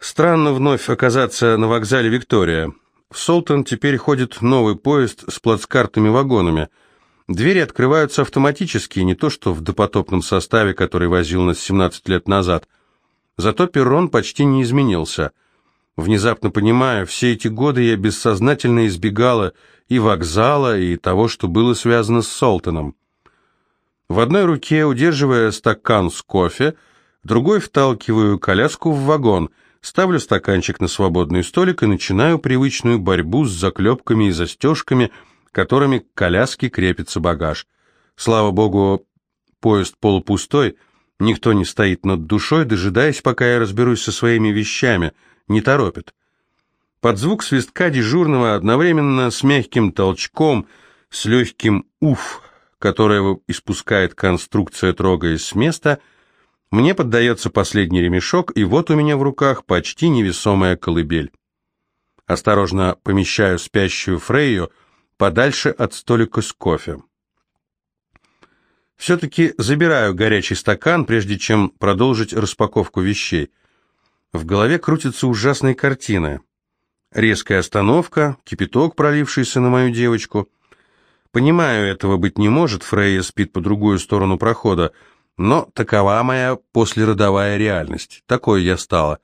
Странно вновь оказаться на вокзале Виктория. В Солтон теперь ходит новый поезд с плацкартами-вагонами. Двери открываются автоматически, не то что в допотопном составе, который возил нас 17 лет назад. Зато перрон почти не изменился. Внезапно понимая, все эти годы я бессознательно избегала и вокзала, и того, что было связано с Солтоном. В одной руке, удерживая стакан с кофе, другой вталкиваю коляску в вагон – ставлю стаканчик на свободный столик и начинаю привычную борьбу с заклепками и застежками, которыми к коляске крепится багаж. Слава богу, поезд полупустой, никто не стоит над душой, дожидаясь, пока я разберусь со своими вещами, не торопит. Под звук свистка дежурного одновременно с мягким толчком, с легким «уф», которое испускает конструкция, трогаясь с места – мне поддается последний ремешок, и вот у меня в руках почти невесомая колыбель. Осторожно помещаю спящую Фрейю подальше от столика с кофе. Все-таки забираю горячий стакан, прежде чем продолжить распаковку вещей. В голове крутятся ужасные картины. Резкая остановка, кипяток, пролившийся на мою девочку. Понимаю, этого быть не может, Фрейя спит по другую сторону прохода, но такова моя послеродовая реальность. Такой я стала.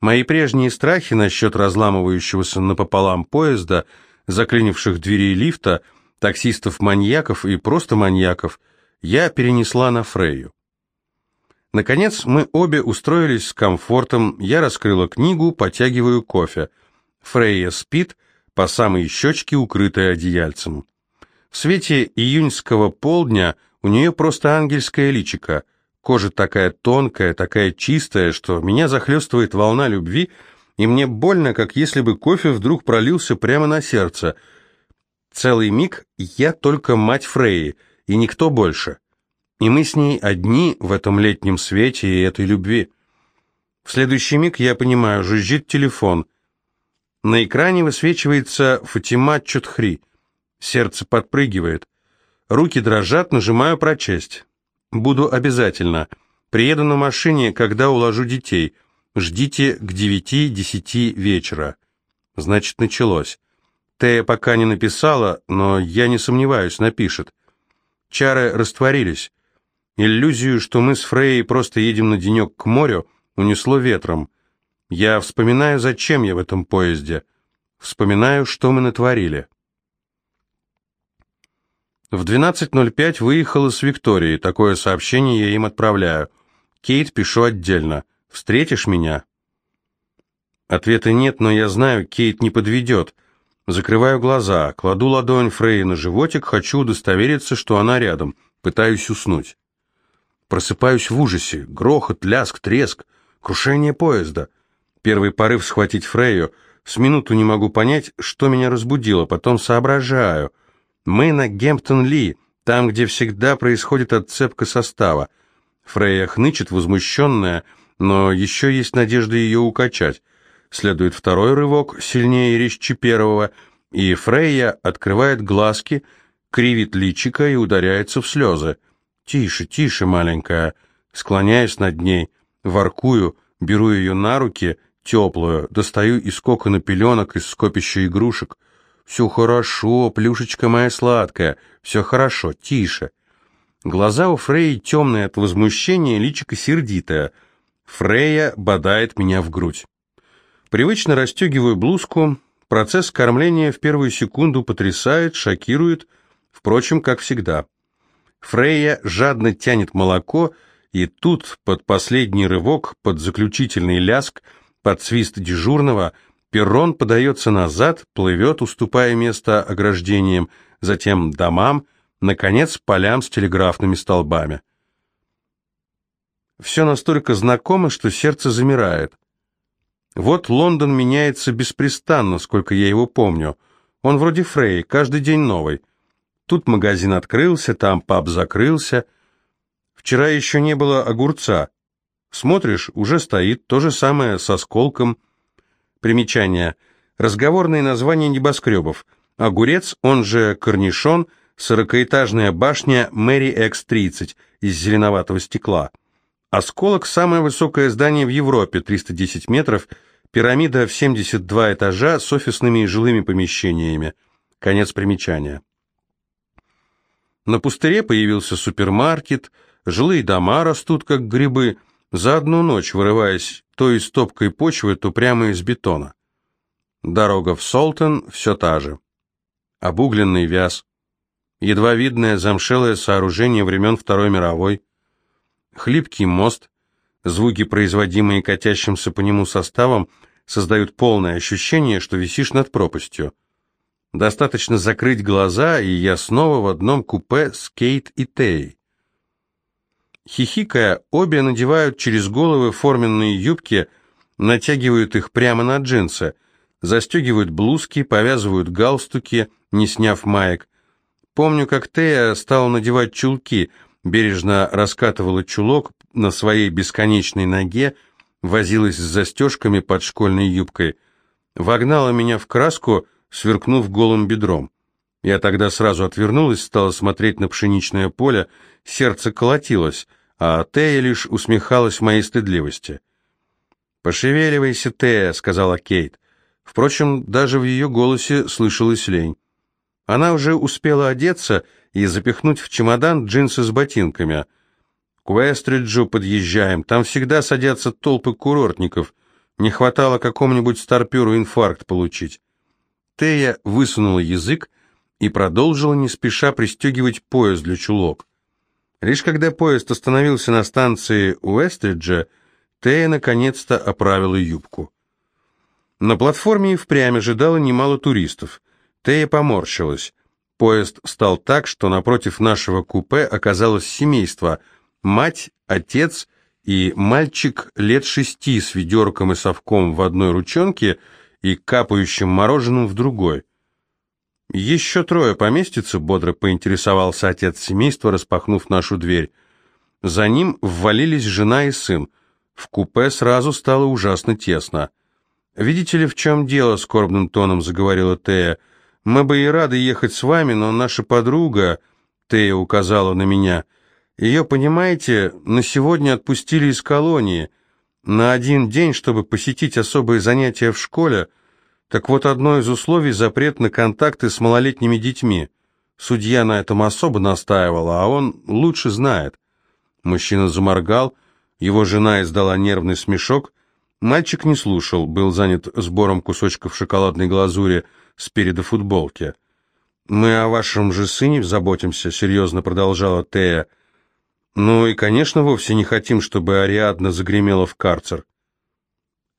Мои прежние страхи насчет разламывающегося напополам поезда, заклинивших двери лифта, таксистов-маньяков и просто маньяков, я перенесла на Фрейю. Наконец мы обе устроились с комфортом, я раскрыла книгу, потягиваю кофе. Фрейя спит, по самой щечке укрытая одеяльцем. В свете июньского полдня у нее просто ангельское личико, кожа такая тонкая, такая чистая, что меня захлестывает волна любви, и мне больно, как если бы кофе вдруг пролился прямо на сердце. Целый миг я только мать Фреи, и никто больше. И мы с ней одни в этом летнем свете и этой любви. В следующий миг я понимаю, жужжит телефон. На экране высвечивается Фатима Чутхри. Сердце подпрыгивает. Руки дрожат, нажимаю «Прочесть». Буду обязательно. Приеду на машине, когда уложу детей. Ждите к девяти-десяти вечера. Значит, началось. Тея пока не написала, но я не сомневаюсь, напишет. Чары растворились. Иллюзию, что мы с Фрейей просто едем на денек к морю, унесло ветром. Я вспоминаю, зачем я в этом поезде. Вспоминаю, что мы натворили. В 12.05 выехала с Викторией. Такое сообщение я им отправляю. Кейт пишу отдельно. «Встретишь меня?» Ответа нет, но я знаю, Кейт не подведет. Закрываю глаза, кладу ладонь Фрей на животик, хочу удостовериться, что она рядом. Пытаюсь уснуть. Просыпаюсь в ужасе. Грохот, ляск, треск, крушение поезда. Первый порыв схватить Фрейю. С минуту не могу понять, что меня разбудило, потом соображаю — мы на Гемптон-Ли, там, где всегда происходит отцепка состава. Фрейя хнычет, возмущенная, но еще есть надежда ее укачать. Следует второй рывок, сильнее и резче первого, и Фрейя открывает глазки, кривит личико и ударяется в слезы. «Тише, тише, маленькая!» Склоняюсь над ней, воркую, беру ее на руки, теплую, достаю из кокона пеленок, из скопища игрушек — «Все хорошо, плюшечка моя сладкая, все хорошо, тише». Глаза у Фреи темные от возмущения, личико сердитое. Фрея бодает меня в грудь. Привычно расстегиваю блузку. Процесс кормления в первую секунду потрясает, шокирует, впрочем, как всегда. Фрея жадно тянет молоко, и тут, под последний рывок, под заключительный ляск, под свист дежурного – Перрон подается назад, плывет, уступая место ограждениям, затем домам, наконец, полям с телеграфными столбами. Все настолько знакомо, что сердце замирает. Вот Лондон меняется беспрестанно, сколько я его помню. Он вроде Фрей, каждый день новый. Тут магазин открылся, там паб закрылся. Вчера еще не было огурца. Смотришь, уже стоит, то же самое со сколком – Примечание. Разговорные названия небоскребов. Огурец, он же корнишон, сорокаэтажная башня Мэри X-30 из зеленоватого стекла. Осколок – самое высокое здание в Европе, 310 метров, пирамида в 72 этажа с офисными и жилыми помещениями. Конец примечания. На пустыре появился супермаркет, жилые дома растут как грибы, за одну ночь вырываясь то из топкой почвы, то прямо из бетона. Дорога в Солтон все та же. Обугленный вяз, едва видное замшелое сооружение времен Второй мировой – Хлипкий мост, звуки, производимые катящимся по нему составом, создают полное ощущение, что висишь над пропастью. Достаточно закрыть глаза, и я снова в одном купе с Кейт и Тей. Хихикая, обе надевают через головы форменные юбки, натягивают их прямо на джинсы, застегивают блузки, повязывают галстуки, не сняв маек. Помню, как Тея стала надевать чулки – бережно раскатывала чулок на своей бесконечной ноге, возилась с застежками под школьной юбкой, вогнала меня в краску, сверкнув голым бедром. Я тогда сразу отвернулась, стала смотреть на пшеничное поле, сердце колотилось, а Тея лишь усмехалась моей стыдливости. «Пошевеливайся, Тея», — сказала Кейт. Впрочем, даже в ее голосе слышалась лень. Она уже успела одеться и запихнуть в чемодан джинсы с ботинками. К Уэстриджу подъезжаем, там всегда садятся толпы курортников. Не хватало какому-нибудь старперу инфаркт получить. Тея высунула язык и продолжила не спеша пристегивать пояс для чулок. Лишь когда поезд остановился на станции Уэстриджа, Тея наконец-то оправила юбку. На платформе и впрямь ожидало немало туристов. Тея поморщилась. Поезд встал так, что напротив нашего купе оказалось семейство – мать, отец и мальчик лет шести с ведерком и совком в одной ручонке и капающим мороженым в другой. «Еще трое поместится?» – бодро поинтересовался отец семейства, распахнув нашу дверь. За ним ввалились жена и сын. В купе сразу стало ужасно тесно. «Видите ли, в чем дело?» – скорбным тоном заговорила Тея – мы бы и рады ехать с вами, но наша подруга, Тея указала на меня, ее, понимаете, на сегодня отпустили из колонии, на один день, чтобы посетить особые занятия в школе. Так вот, одно из условий – запрет на контакты с малолетними детьми. Судья на этом особо настаивала, а он лучше знает. Мужчина заморгал, его жена издала нервный смешок. Мальчик не слушал, был занят сбором кусочков шоколадной глазури – спереди футболки. «Мы о вашем же сыне заботимся», — серьезно продолжала Тея. «Ну и, конечно, вовсе не хотим, чтобы Ариадна загремела в карцер».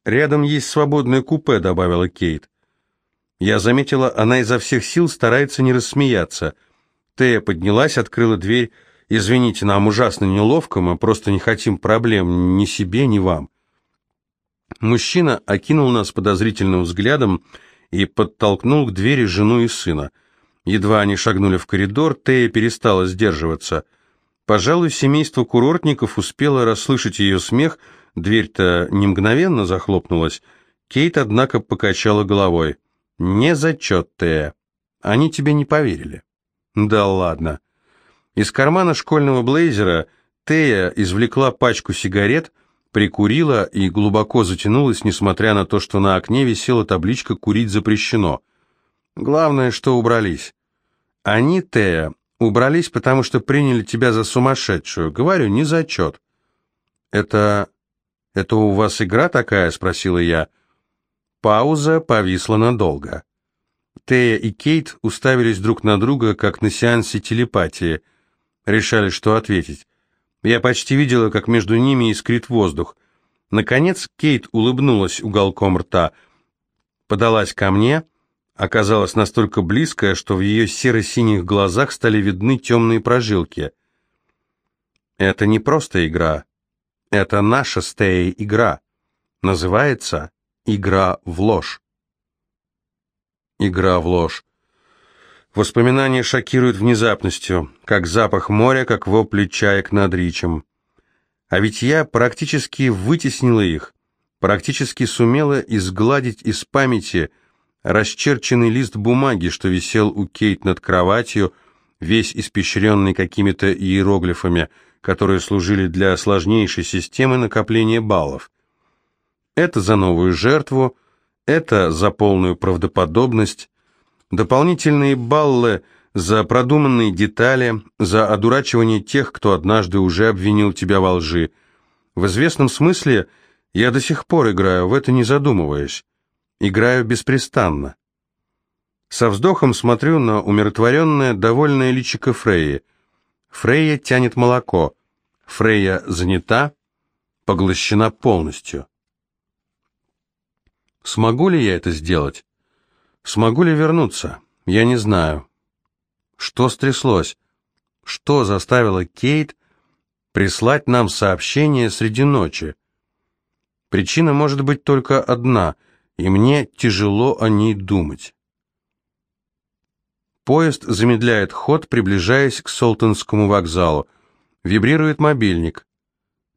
«Рядом есть свободное купе», — добавила Кейт. Я заметила, она изо всех сил старается не рассмеяться. Тея поднялась, открыла дверь. «Извините, нам ужасно неловко, мы просто не хотим проблем ни себе, ни вам». Мужчина окинул нас подозрительным взглядом и подтолкнул к двери жену и сына. Едва они шагнули в коридор, Тея перестала сдерживаться. Пожалуй, семейство курортников успело расслышать ее смех, дверь-то не мгновенно захлопнулась. Кейт, однако, покачала головой. «Не зачет, Тея. Они тебе не поверили». «Да ладно». Из кармана школьного блейзера Тея извлекла пачку сигарет, прикурила и глубоко затянулась, несмотря на то, что на окне висела табличка «Курить запрещено». Главное, что убрались. Они, Тея, убрались, потому что приняли тебя за сумасшедшую. Говорю, не зачет. Это... это у вас игра такая? Спросила я. Пауза повисла надолго. Тея и Кейт уставились друг на друга, как на сеансе телепатии. Решали, что ответить. Я почти видела, как между ними искрит воздух. Наконец Кейт улыбнулась уголком рта, подалась ко мне, оказалась настолько близкая, что в ее серо-синих глазах стали видны темные прожилки. Это не просто игра. Это наша стея игра. Называется «Игра в ложь». Игра в ложь. Воспоминания шокируют внезапностью, как запах моря, как вопли чаек над ричем. А ведь я практически вытеснила их, практически сумела изгладить из памяти расчерченный лист бумаги, что висел у Кейт над кроватью, весь испещренный какими-то иероглифами, которые служили для сложнейшей системы накопления баллов. Это за новую жертву, это за полную правдоподобность, дополнительные баллы за продуманные детали, за одурачивание тех, кто однажды уже обвинил тебя во лжи. В известном смысле я до сих пор играю в это, не задумываясь. Играю беспрестанно. Со вздохом смотрю на умиротворенное, довольное личико Фрейи. Фрейя тянет молоко. Фрейя занята, поглощена полностью. Смогу ли я это сделать? Смогу ли вернуться? Я не знаю. Что стряслось? Что заставило Кейт прислать нам сообщение среди ночи? Причина может быть только одна, и мне тяжело о ней думать. Поезд замедляет ход, приближаясь к Солтонскому вокзалу. Вибрирует мобильник.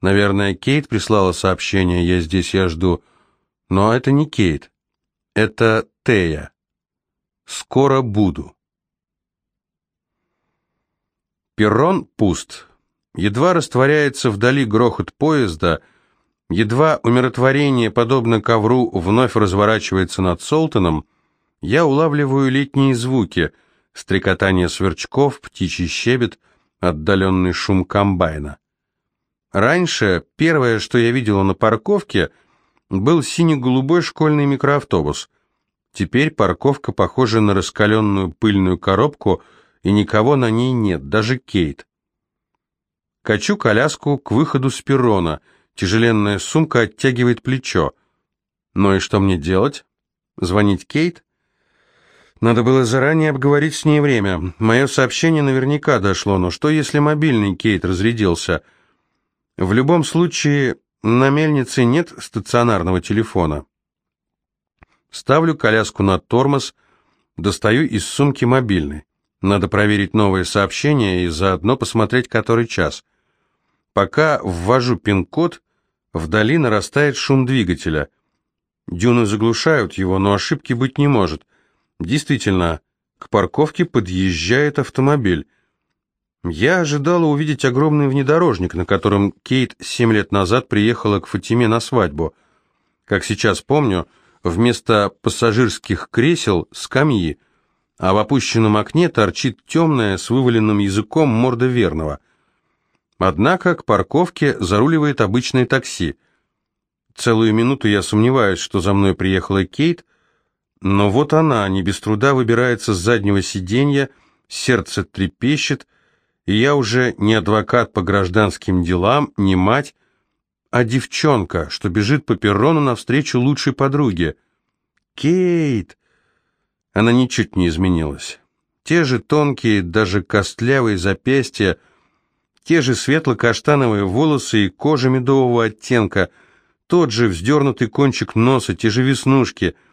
Наверное, Кейт прислала сообщение «Я здесь, я жду». Но это не Кейт. Это Тея. Скоро буду. Перрон пуст. Едва растворяется вдали грохот поезда, едва умиротворение, подобно ковру, вновь разворачивается над Солтоном, я улавливаю летние звуки — стрекотание сверчков, птичий щебет, отдаленный шум комбайна. Раньше первое, что я видела на парковке, был сине-голубой школьный микроавтобус. Теперь парковка похожа на раскаленную пыльную коробку, и никого на ней нет, даже Кейт. Качу коляску к выходу с перрона, тяжеленная сумка оттягивает плечо. Ну и что мне делать? Звонить Кейт? Надо было заранее обговорить с ней время. Мое сообщение наверняка дошло, но что если мобильный Кейт разрядился? В любом случае, на мельнице нет стационарного телефона. Ставлю коляску на тормоз, достаю из сумки мобильный. Надо проверить новые сообщения и заодно посмотреть, который час. Пока ввожу пин-код, вдали нарастает шум двигателя. Дюны заглушают его, но ошибки быть не может — Действительно, к парковке подъезжает автомобиль. Я ожидала увидеть огромный внедорожник, на котором Кейт семь лет назад приехала к Фатиме на свадьбу. Как сейчас помню, вместо пассажирских кресел – скамьи, а в опущенном окне торчит темная с вываленным языком морда верного. Однако к парковке заруливает обычное такси. Целую минуту я сомневаюсь, что за мной приехала Кейт – но вот она, не без труда выбирается с заднего сиденья, сердце трепещет, и я уже не адвокат по гражданским делам, не мать, а девчонка, что бежит по перрону навстречу лучшей подруге. «Кейт!» Она ничуть не изменилась. Те же тонкие, даже костлявые запястья, те же светло-каштановые волосы и кожа медового оттенка, тот же вздернутый кончик носа, те же веснушки —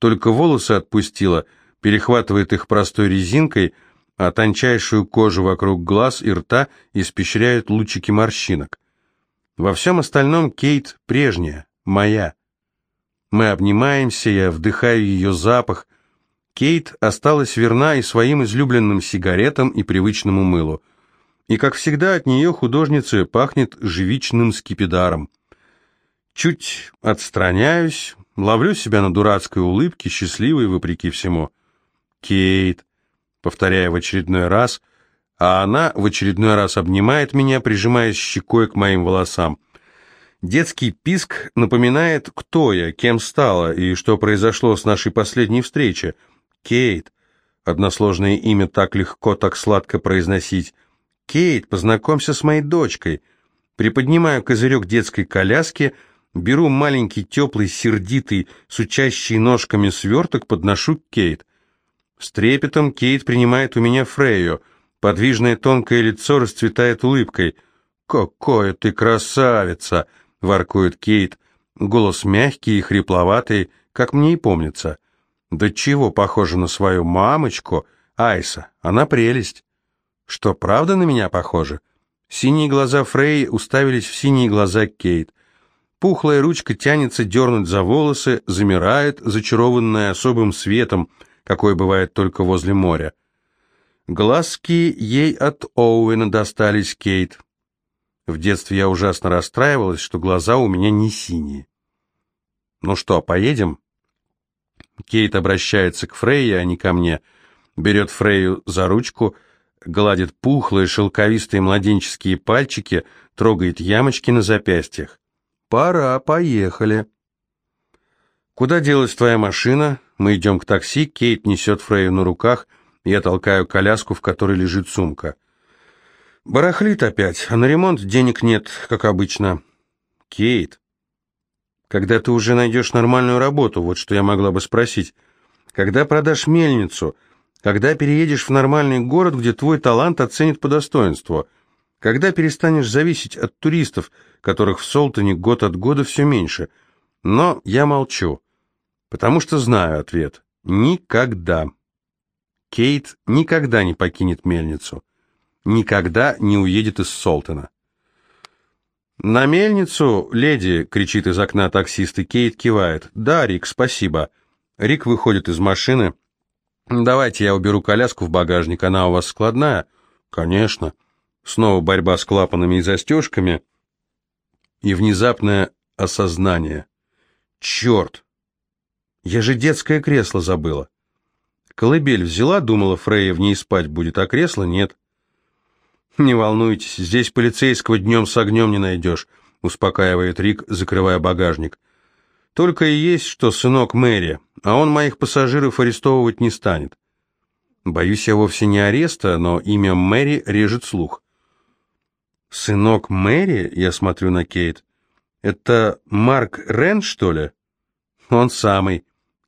только волосы отпустила, перехватывает их простой резинкой, а тончайшую кожу вокруг глаз и рта испещряют лучики морщинок. Во всем остальном Кейт прежняя, моя. Мы обнимаемся, я вдыхаю ее запах. Кейт осталась верна и своим излюбленным сигаретам и привычному мылу. И, как всегда, от нее художницы пахнет живичным скипидаром. Чуть отстраняюсь, Ловлю себя на дурацкой улыбке, счастливой вопреки всему. «Кейт», повторяя в очередной раз, а она в очередной раз обнимает меня, прижимаясь щекой к моим волосам. Детский писк напоминает, кто я, кем стала и что произошло с нашей последней встречи. Кейт. Односложное имя так легко, так сладко произносить. Кейт, познакомься с моей дочкой. Приподнимаю козырек детской коляски — Беру маленький, теплый, сердитый, сучащий ножками сверток, подношу к Кейт. С трепетом Кейт принимает у меня Фрейю. Подвижное тонкое лицо расцветает улыбкой. «Какая ты красавица!» — воркует Кейт. Голос мягкий и хрипловатый, как мне и помнится. «Да чего похожа на свою мамочку? Айса, она прелесть!» «Что, правда на меня похожа?» Синие глаза Фрей уставились в синие глаза Кейт. Пухлая ручка тянется дернуть за волосы, замирает, зачарованная особым светом, какой бывает только возле моря. Глазки ей от Оуэна достались, Кейт. В детстве я ужасно расстраивалась, что глаза у меня не синие. «Ну что, поедем?» Кейт обращается к Фрейе, а не ко мне. Берет Фрейю за ручку, гладит пухлые шелковистые младенческие пальчики, трогает ямочки на запястьях. «Пора, поехали». «Куда делась твоя машина?» Мы идем к такси, Кейт несет Фрейю на руках, я толкаю коляску, в которой лежит сумка. «Барахлит опять, а на ремонт денег нет, как обычно». «Кейт, когда ты уже найдешь нормальную работу, вот что я могла бы спросить. Когда продашь мельницу? Когда переедешь в нормальный город, где твой талант оценит по достоинству?» Когда перестанешь зависеть от туристов, которых в Солтоне год от года все меньше? Но я молчу, потому что знаю ответ. Никогда. Кейт никогда не покинет мельницу. Никогда не уедет из Солтона. «На мельницу, леди!» — кричит из окна таксист, и Кейт кивает. «Да, Рик, спасибо». Рик выходит из машины. «Давайте я уберу коляску в багажник, она у вас складная?» «Конечно». Снова борьба с клапанами и застежками. И внезапное осознание. Черт! Я же детское кресло забыла. Колыбель взяла, думала, Фрейя в ней спать будет, а кресло нет. Не волнуйтесь, здесь полицейского днем с огнем не найдешь, успокаивает Рик, закрывая багажник. Только и есть, что сынок Мэри, а он моих пассажиров арестовывать не станет. Боюсь я вовсе не ареста, но имя Мэри режет слух. «Сынок Мэри?» — я смотрю на Кейт. «Это Марк Рен, что ли?» «Он самый».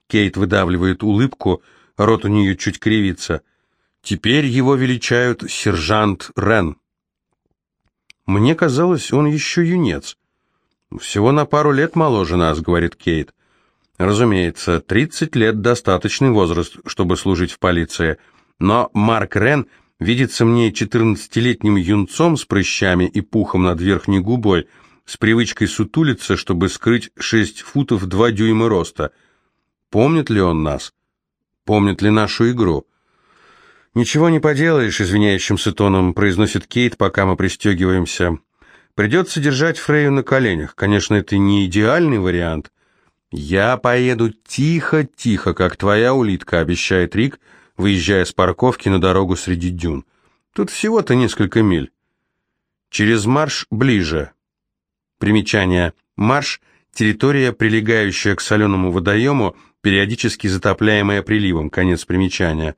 Кейт выдавливает улыбку, рот у нее чуть кривится. «Теперь его величают сержант Рен». «Мне казалось, он еще юнец». «Всего на пару лет моложе нас», — говорит Кейт. «Разумеется, 30 лет — достаточный возраст, чтобы служить в полиции. Но Марк Рен видится мне четырнадцатилетним юнцом с прыщами и пухом над верхней губой, с привычкой сутулиться, чтобы скрыть шесть футов два дюйма роста. Помнит ли он нас? Помнит ли нашу игру? «Ничего не поделаешь», — извиняющимся тоном произносит Кейт, пока мы пристегиваемся. «Придется держать Фрейю на коленях. Конечно, это не идеальный вариант». «Я поеду тихо-тихо, как твоя улитка», — обещает Рик, — выезжая с парковки на дорогу среди дюн. Тут всего-то несколько миль. Через марш ближе. Примечание. Марш – территория, прилегающая к соленому водоему, периодически затопляемая приливом. Конец примечания.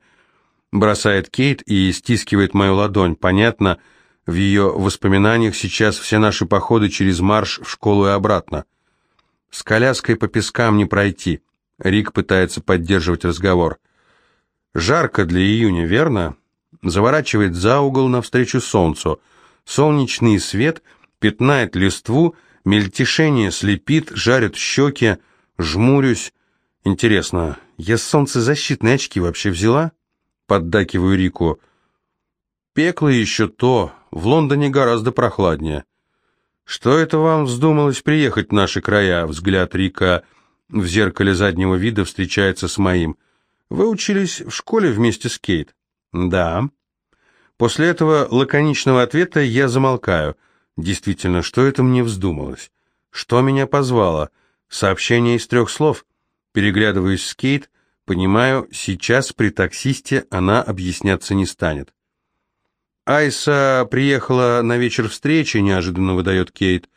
Бросает Кейт и стискивает мою ладонь. Понятно, в ее воспоминаниях сейчас все наши походы через марш в школу и обратно. С коляской по пескам не пройти. Рик пытается поддерживать разговор. Жарко для июня, верно? Заворачивает за угол навстречу солнцу. Солнечный свет пятнает листву, мельтешение слепит, жарит щеки, жмурюсь. Интересно, я солнцезащитные очки вообще взяла? Поддакиваю Рику. Пекло еще то, в Лондоне гораздо прохладнее. Что это вам вздумалось приехать в наши края? Взгляд Рика в зеркале заднего вида встречается с моим. Вы учились в школе вместе с Кейт? Да. После этого лаконичного ответа я замолкаю. Действительно, что это мне вздумалось? Что меня позвало? Сообщение из трех слов. Переглядываюсь с Кейт, понимаю, сейчас при таксисте она объясняться не станет. Айса приехала на вечер встречи, неожиданно выдает Кейт.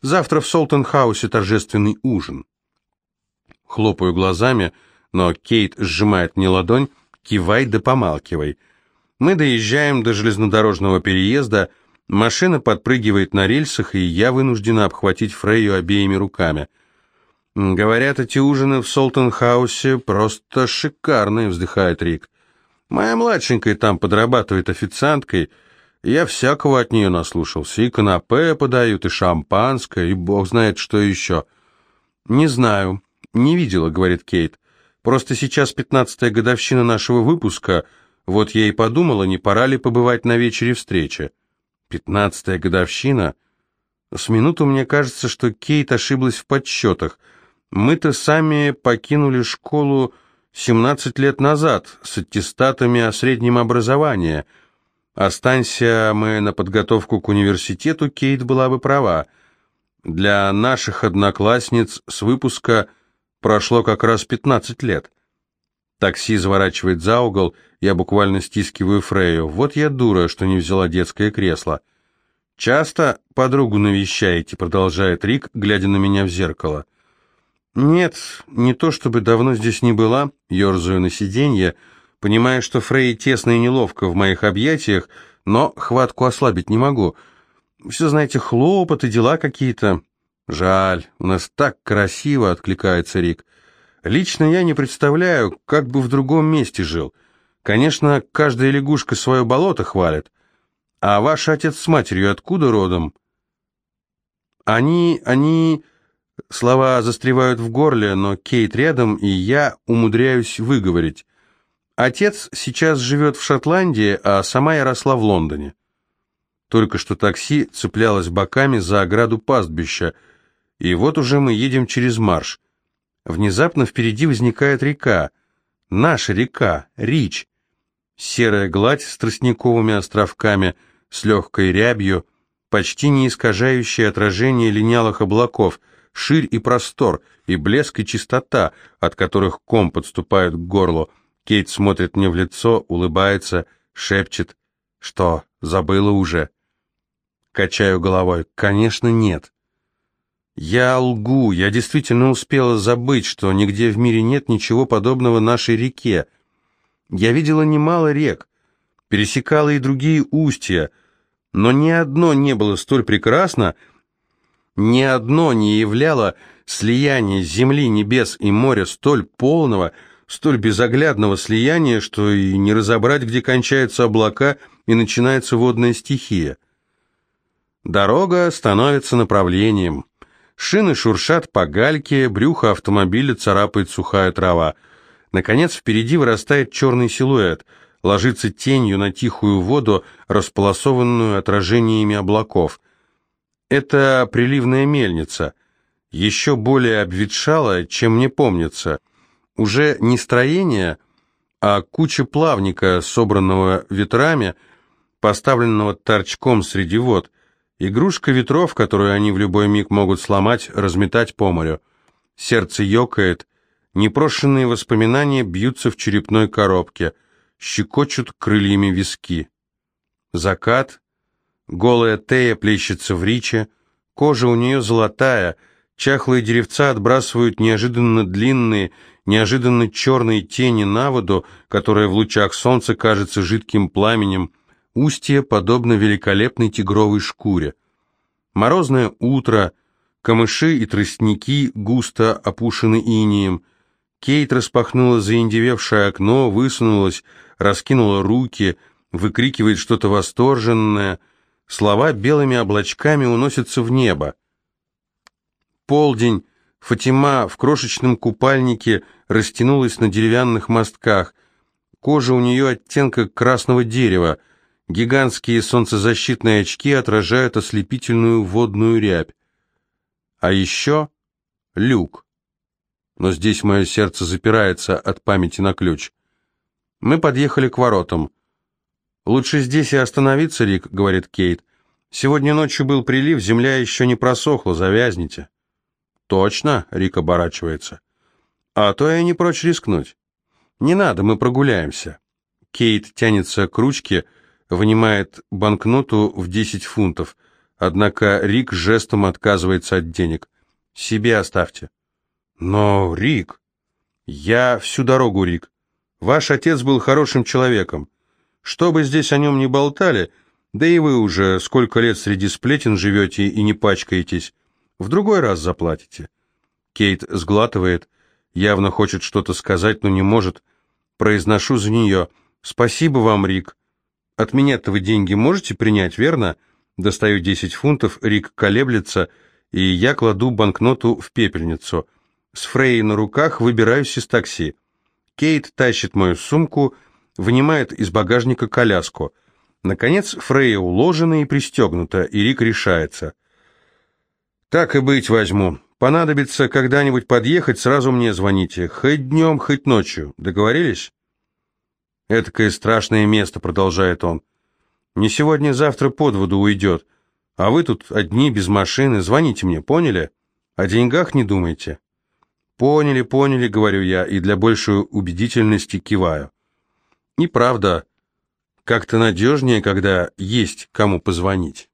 Завтра в Солтон-хаусе торжественный ужин. Хлопаю глазами, но Кейт сжимает мне ладонь, кивай да помалкивай. Мы доезжаем до железнодорожного переезда, машина подпрыгивает на рельсах, и я вынуждена обхватить Фрейю обеими руками. «Говорят, эти ужины в Солтон-хаусе просто шикарные», — вздыхает Рик. «Моя младшенькая там подрабатывает официанткой, я всякого от нее наслушался, и канапе подают, и шампанское, и бог знает что еще». «Не знаю, не видела», — говорит Кейт. Просто сейчас пятнадцатая годовщина нашего выпуска, вот я и подумала, не пора ли побывать на вечере встречи. Пятнадцатая годовщина? С минуту мне кажется, что Кейт ошиблась в подсчетах. Мы-то сами покинули школу семнадцать лет назад с аттестатами о среднем образовании. Останься мы на подготовку к университету, Кейт была бы права. Для наших одноклассниц с выпуска прошло как раз 15 лет. Такси заворачивает за угол, я буквально стискиваю Фрею. Вот я дура, что не взяла детское кресло. «Часто подругу навещаете?» — продолжает Рик, глядя на меня в зеркало. «Нет, не то чтобы давно здесь не была», — ерзаю на сиденье, — Понимая, что Фрей тесно и неловко в моих объятиях, но хватку ослабить не могу. Все, знаете, хлопоты, дела какие-то. Жаль, у нас так красиво, откликается Рик. Лично я не представляю, как бы в другом месте жил. Конечно, каждая лягушка свое болото хвалит. А ваш отец с матерью откуда родом? Они, они... Слова застревают в горле, но Кейт рядом, и я умудряюсь выговорить. Отец сейчас живет в Шотландии, а сама я росла в Лондоне. Только что такси цеплялось боками за ограду пастбища, и вот уже мы едем через марш. Внезапно впереди возникает река. Наша река, Рич. Серая гладь с тростниковыми островками, с легкой рябью, почти не искажающее отражение линялых облаков, ширь и простор, и блеск и чистота, от которых ком подступает к горлу — Кейт смотрит мне в лицо, улыбается, шепчет. «Что, забыла уже?» Качаю головой. «Конечно, нет». Я лгу, я действительно успела забыть, что нигде в мире нет ничего подобного нашей реке. Я видела немало рек, пересекала и другие устья, но ни одно не было столь прекрасно, ни одно не являло слияние земли, небес и моря столь полного, столь безоглядного слияния, что и не разобрать, где кончаются облака и начинается водная стихия. Дорога становится направлением. Шины шуршат по гальке, брюхо автомобиля царапает сухая трава. Наконец впереди вырастает черный силуэт, ложится тенью на тихую воду, располосованную отражениями облаков. Это приливная мельница, еще более обветшалая, чем мне помнится — уже не строение, а куча плавника, собранного ветрами, поставленного торчком среди вод, игрушка ветров, которую они в любой миг могут сломать, разметать по морю. Сердце ёкает, непрошенные воспоминания бьются в черепной коробке, щекочут крыльями виски. Закат, голая Тея плещется в риче, кожа у нее золотая, чахлые деревца отбрасывают неожиданно длинные, неожиданно черные тени на воду, которая в лучах солнца кажется жидким пламенем, устье подобно великолепной тигровой шкуре. Морозное утро, камыши и тростники густо опушены инием. Кейт распахнула заиндевевшее окно, высунулась, раскинула руки, выкрикивает что-то восторженное. Слова белыми облачками уносятся в небо. Полдень, Фатима в крошечном купальнике растянулась на деревянных мостках. Кожа у нее оттенка красного дерева. Гигантские солнцезащитные очки отражают ослепительную водную рябь. А еще люк. Но здесь мое сердце запирается от памяти на ключ. Мы подъехали к воротам. «Лучше здесь и остановиться, Рик», — говорит Кейт. «Сегодня ночью был прилив, земля еще не просохла, завязнете». «Точно?» — Рик оборачивается. «А то я не прочь рискнуть». «Не надо, мы прогуляемся». Кейт тянется к ручке, вынимает банкноту в 10 фунтов, однако Рик жестом отказывается от денег. «Себе оставьте». «Но, Рик...» «Я всю дорогу, Рик. Ваш отец был хорошим человеком. Что бы здесь о нем ни болтали, да и вы уже сколько лет среди сплетен живете и не пачкаетесь, в другой раз заплатите. Кейт сглатывает, явно хочет что-то сказать, но не может. Произношу за нее. Спасибо вам, Рик. От меня-то вы деньги можете принять, верно? Достаю 10 фунтов, Рик колеблется, и я кладу банкноту в пепельницу. С Фрей на руках выбираюсь из такси. Кейт тащит мою сумку, вынимает из багажника коляску. Наконец Фрейя уложена и пристегнута, и Рик решается. «Так и быть возьму. Понадобится когда-нибудь подъехать, сразу мне звоните. Хоть днем, хоть ночью. Договорились?» «Этакое страшное место», — продолжает он. Не сегодня-завтра под воду уйдет. А вы тут одни, без машины. Звоните мне, поняли? О деньгах не думайте». «Поняли, поняли», — говорю я, и для большей убедительности киваю. И правда, как-то надежнее, когда есть кому позвонить.